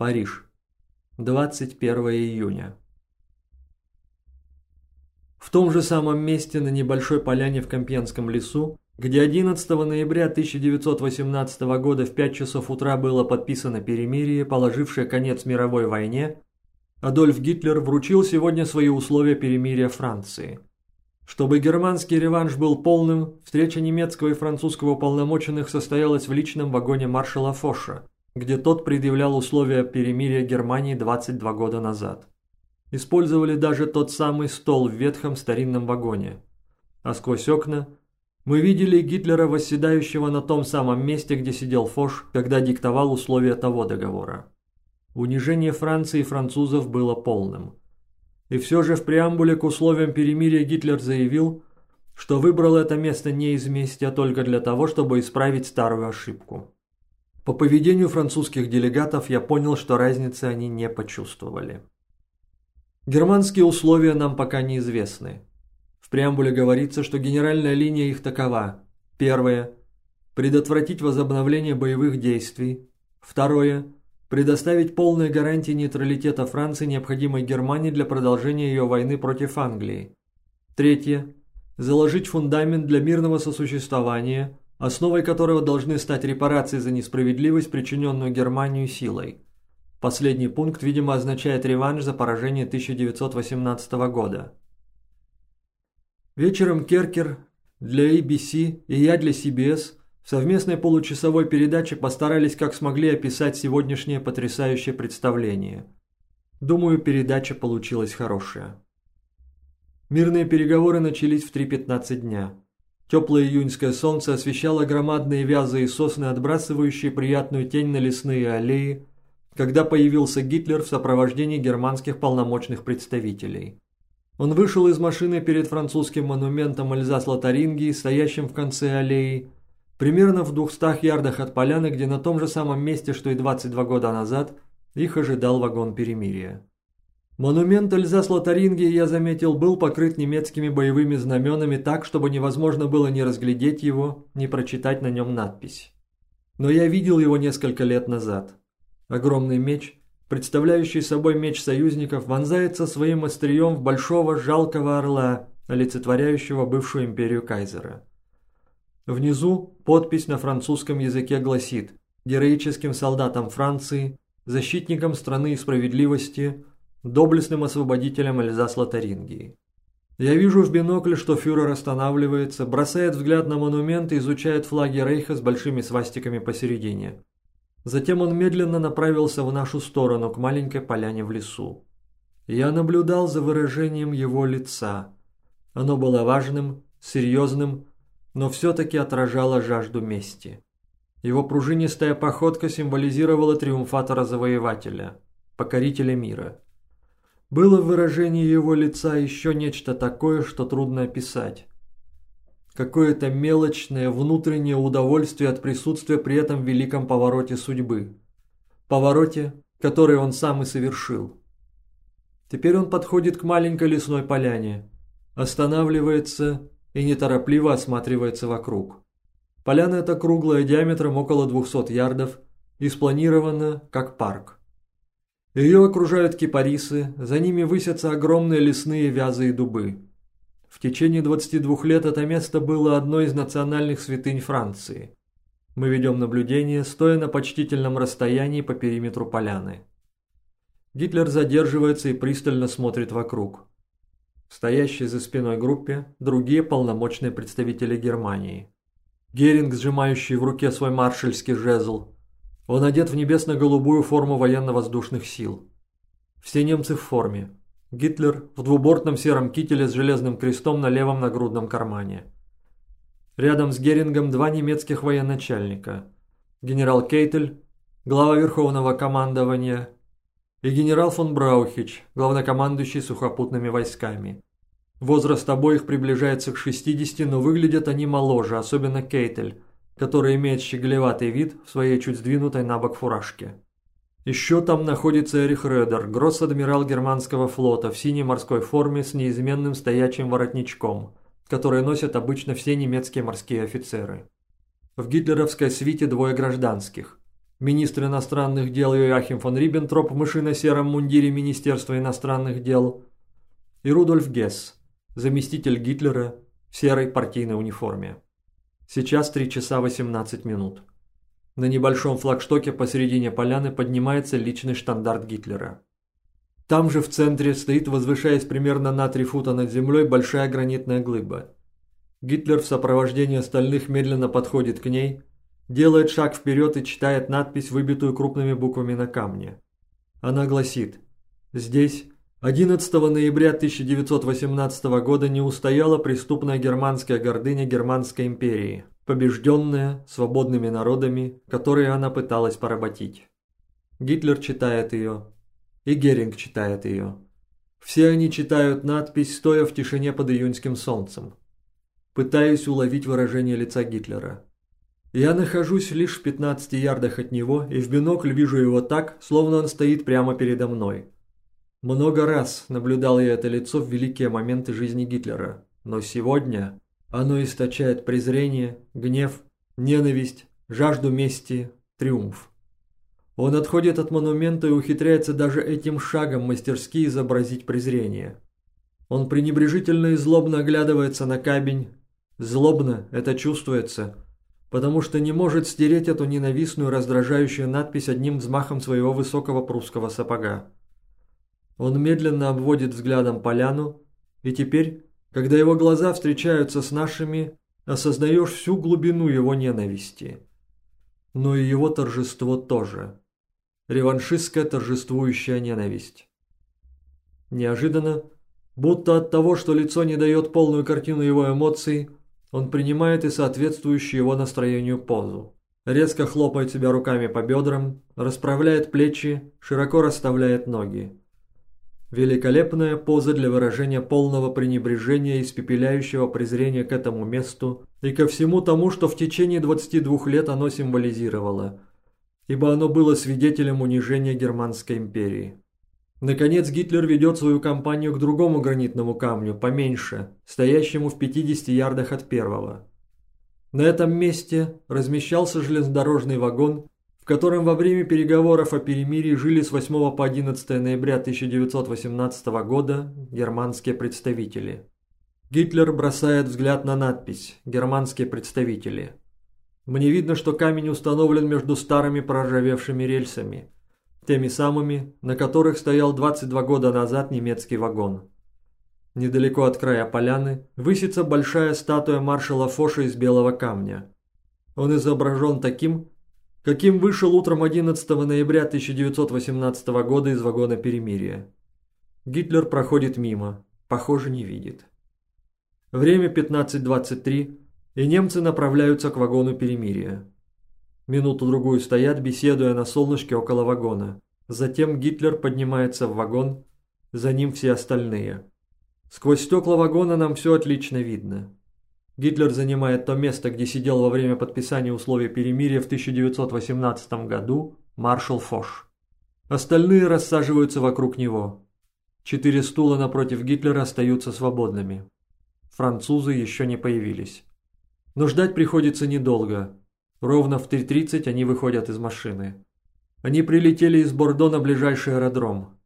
Париж. 21 июня. В том же самом месте на небольшой поляне в Компьенском лесу, где 11 ноября 1918 года в 5 часов утра было подписано перемирие, положившее конец мировой войне, Адольф Гитлер вручил сегодня свои условия перемирия Франции. Чтобы германский реванш был полным, встреча немецкого и французского уполномоченных состоялась в личном вагоне маршала Фоша, где тот предъявлял условия перемирия Германии 22 года назад. Использовали даже тот самый стол в ветхом старинном вагоне. А сквозь окна мы видели Гитлера, восседающего на том самом месте, где сидел Фош, когда диктовал условия того договора. Унижение Франции и французов было полным. И все же в преамбуле к условиям перемирия Гитлер заявил, что выбрал это место не из мести, а только для того, чтобы исправить старую ошибку. По поведению французских делегатов я понял, что разницы они не почувствовали. Германские условия нам пока неизвестны. В преамбуле говорится, что генеральная линия их такова. Первое. Предотвратить возобновление боевых действий. Второе. Предоставить полные гарантии нейтралитета Франции, необходимой Германии для продолжения ее войны против Англии. Третье. Заложить фундамент для мирного сосуществования, основой которого должны стать репарации за несправедливость, причиненную Германию силой. Последний пункт, видимо, означает реванш за поражение 1918 года. Вечером Керкер для ABC и я для CBS в совместной получасовой передаче постарались как смогли описать сегодняшнее потрясающее представление. Думаю, передача получилась хорошая. Мирные переговоры начались в 3.15 дня. Теплое июньское солнце освещало громадные вязы и сосны, отбрасывающие приятную тень на лесные аллеи, когда появился Гитлер в сопровождении германских полномочных представителей. Он вышел из машины перед французским монументом Эльзас-Лотарингии, стоящим в конце аллеи, примерно в двухстах ярдах от поляны, где на том же самом месте, что и 22 года назад, их ожидал вагон перемирия. Монумент Эльзас-Лотарингии, я заметил, был покрыт немецкими боевыми знаменами так, чтобы невозможно было ни разглядеть его, ни прочитать на нем надпись. Но я видел его несколько лет назад. Огромный меч, представляющий собой меч союзников, вонзается своим острием в большого жалкого орла, олицетворяющего бывшую империю Кайзера. Внизу подпись на французском языке гласит «Героическим солдатам Франции, защитникам страны и справедливости, доблестным освободителем Эльзас-Лотарингии. Я вижу в бинокле, что фюрер останавливается, бросает взгляд на монумент и изучает флаги Рейха с большими свастиками посередине. Затем он медленно направился в нашу сторону, к маленькой поляне в лесу. Я наблюдал за выражением его лица. Оно было важным, серьезным, но все-таки отражало жажду мести. Его пружинистая походка символизировала триумфатора-завоевателя, покорителя мира. Было в выражении его лица еще нечто такое, что трудно описать. Какое-то мелочное внутреннее удовольствие от присутствия при этом великом повороте судьбы. Повороте, который он сам и совершил. Теперь он подходит к маленькой лесной поляне, останавливается и неторопливо осматривается вокруг. Поляна эта круглая диаметром около 200 ярдов и спланирована как парк. Ее окружают кипарисы, за ними высятся огромные лесные вязы и дубы. В течение 22 лет это место было одной из национальных святынь Франции. Мы ведем наблюдение, стоя на почтительном расстоянии по периметру поляны. Гитлер задерживается и пристально смотрит вокруг. Стоящие за спиной группе другие полномочные представители Германии. Геринг, сжимающий в руке свой маршальский жезл, он одет в небесно-голубую форму военно-воздушных сил. Все немцы в форме. Гитлер в двубортном сером кителе с железным крестом на левом нагрудном кармане. Рядом с Герингом два немецких военачальника. Генерал Кейтель, глава Верховного командования, и генерал фон Браухич, главнокомандующий сухопутными войсками. Возраст обоих приближается к 60, но выглядят они моложе, особенно Кейтель, который имеет щеголеватый вид в своей чуть сдвинутой на бок фуражке. Еще там находится Эрих Редер, гросс-адмирал германского флота в синей морской форме с неизменным стоячим воротничком, который носят обычно все немецкие морские офицеры. В гитлеровской свите двое гражданских. министр иностранных дел Йоахим фон Риббентроп в мышино-сером мундире Министерства иностранных дел и Рудольф Гесс, заместитель Гитлера в серой партийной униформе. Сейчас 3 часа 18 минут. На небольшом флагштоке посередине поляны поднимается личный штандарт Гитлера. Там же в центре стоит, возвышаясь примерно на 3 фута над землей, большая гранитная глыба. Гитлер в сопровождении остальных медленно подходит к ней, делает шаг вперед и читает надпись, выбитую крупными буквами на камне. Она гласит «Здесь 11 ноября 1918 года не устояла преступная германская гордыня Германской империи, побежденная свободными народами, которые она пыталась поработить. Гитлер читает ее, и Геринг читает ее. Все они читают надпись, стоя в тишине под июньским солнцем. Пытаюсь уловить выражение лица Гитлера. Я нахожусь лишь в 15 ярдах от него и в бинокль вижу его так, словно он стоит прямо передо мной. Много раз наблюдал я это лицо в великие моменты жизни Гитлера, но сегодня оно источает презрение, гнев, ненависть, жажду мести, триумф. Он отходит от монумента и ухитряется даже этим шагом мастерски изобразить презрение. Он пренебрежительно и злобно оглядывается на камень. Злобно это чувствуется, потому что не может стереть эту ненавистную раздражающую надпись одним взмахом своего высокого прусского сапога. Он медленно обводит взглядом поляну, и теперь, когда его глаза встречаются с нашими, осознаешь всю глубину его ненависти. Но и его торжество тоже. Реваншистская торжествующая ненависть. Неожиданно, будто от того, что лицо не дает полную картину его эмоций, он принимает и соответствующую его настроению позу. Резко хлопает себя руками по бедрам, расправляет плечи, широко расставляет ноги. Великолепная поза для выражения полного пренебрежения и испепеляющего презрения к этому месту и ко всему тому, что в течение 22 лет оно символизировало, ибо оно было свидетелем унижения Германской империи. Наконец Гитлер ведет свою кампанию к другому гранитному камню, поменьше, стоящему в 50 ярдах от первого. На этом месте размещался железнодорожный вагон котором во время переговоров о перемирии жили с 8 по 11 ноября 1918 года германские представители. Гитлер бросает взгляд на надпись «Германские представители». Мне видно, что камень установлен между старыми проржавевшими рельсами, теми самыми, на которых стоял 22 года назад немецкий вагон. Недалеко от края поляны высится большая статуя маршала Фоша из белого камня. Он изображен таким, каким вышел утром 11 ноября 1918 года из вагона перемирия. Гитлер проходит мимо, похоже, не видит. Время 15.23, и немцы направляются к вагону перемирия. Минуту-другую стоят, беседуя на солнышке около вагона. Затем Гитлер поднимается в вагон, за ним все остальные. Сквозь стекла вагона нам все отлично видно. Гитлер занимает то место, где сидел во время подписания условий перемирия в 1918 году маршал Фош. Остальные рассаживаются вокруг него. Четыре стула напротив Гитлера остаются свободными. Французы еще не появились. Но ждать приходится недолго. Ровно в 3.30 они выходят из машины. Они прилетели из Бордо на ближайший аэродром.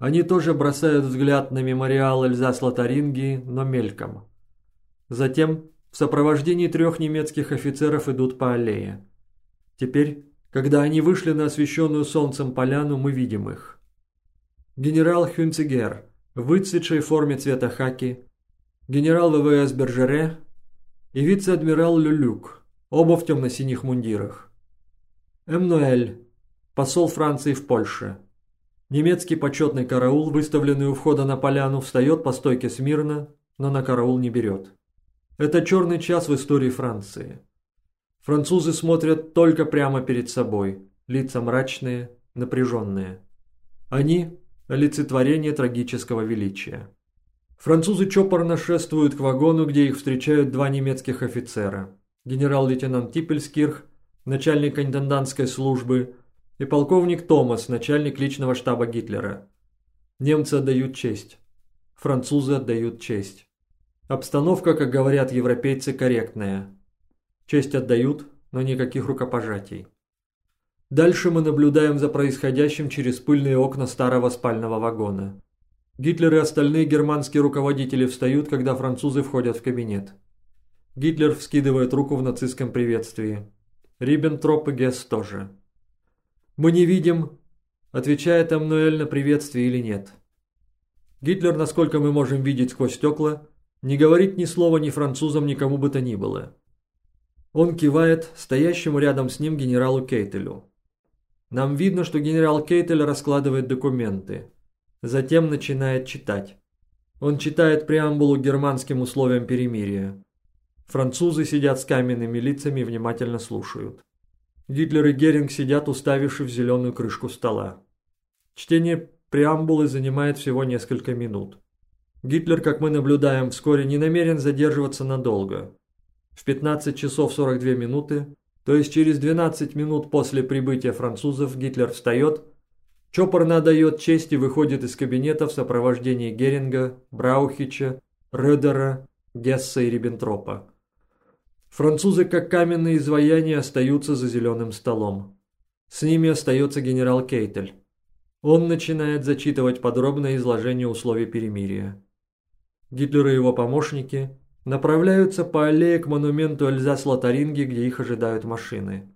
Они тоже бросают взгляд на мемориал Эльзас-Лотарингии, но мельком. Затем в сопровождении трех немецких офицеров идут по аллее. Теперь, когда они вышли на освещенную солнцем поляну, мы видим их. Генерал Хюнцигер в выцветшей форме цвета хаки, генерал ВВС Бержере и вице-адмирал Люлюк, оба в темно-синих мундирах. Эмнуэль, посол Франции в Польше. Немецкий почетный караул, выставленный у входа на поляну, встает по стойке смирно, но на караул не берет. Это черный час в истории Франции. Французы смотрят только прямо перед собой, лица мрачные, напряженные. Они – олицетворение трагического величия. Французы чопорно шествуют к вагону, где их встречают два немецких офицера. Генерал-лейтенант Типпельскирх, начальник интендантской службы, и полковник Томас, начальник личного штаба Гитлера. Немцы отдают честь. Французы отдают честь. Обстановка, как говорят европейцы, корректная. Честь отдают, но никаких рукопожатий. Дальше мы наблюдаем за происходящим через пыльные окна старого спального вагона. Гитлер и остальные германские руководители встают, когда французы входят в кабинет. Гитлер вскидывает руку в нацистском приветствии. Риббентроп и Гесс тоже. «Мы не видим», отвечает Амнуэль на приветствие или нет. Гитлер, насколько мы можем видеть сквозь стекла, не говорит ни слова ни французам, ни кому бы то ни было. Он кивает стоящему рядом с ним генералу Кейтелю. Нам видно, что генерал Кейтель раскладывает документы. Затем начинает читать. Он читает преамбулу германским условиям перемирия. Французы сидят с каменными лицами и внимательно слушают. Гитлер и Геринг сидят, уставившись в зеленую крышку стола. Чтение преамбулы занимает всего несколько минут. Гитлер, как мы наблюдаем, вскоре не намерен задерживаться надолго. В 15 часов 42 минуты, то есть через 12 минут после прибытия французов, Гитлер встает, чопорно отдает честь и выходит из кабинета в сопровождении Геринга, Браухича, Рёдера, Гесса и Риббентропа. Французы, как каменные изваяния, остаются за зеленым столом. С ними остается генерал Кейтель. Он начинает зачитывать подробное изложение условий перемирия. Гитлер и его помощники направляются по аллее к монументу Эльзас-Лотаринги, где их ожидают машины.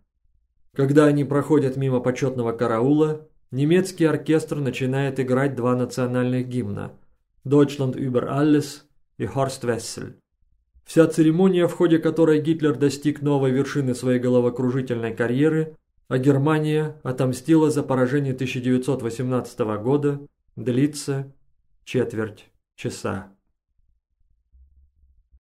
Когда они проходят мимо почетного караула, немецкий оркестр начинает играть два национальных гимна «Deutschland über alles» и «Horst Wessel». Вся церемония, в ходе которой Гитлер достиг новой вершины своей головокружительной карьеры, а Германия отомстила за поражение 1918 года, длится четверть часа.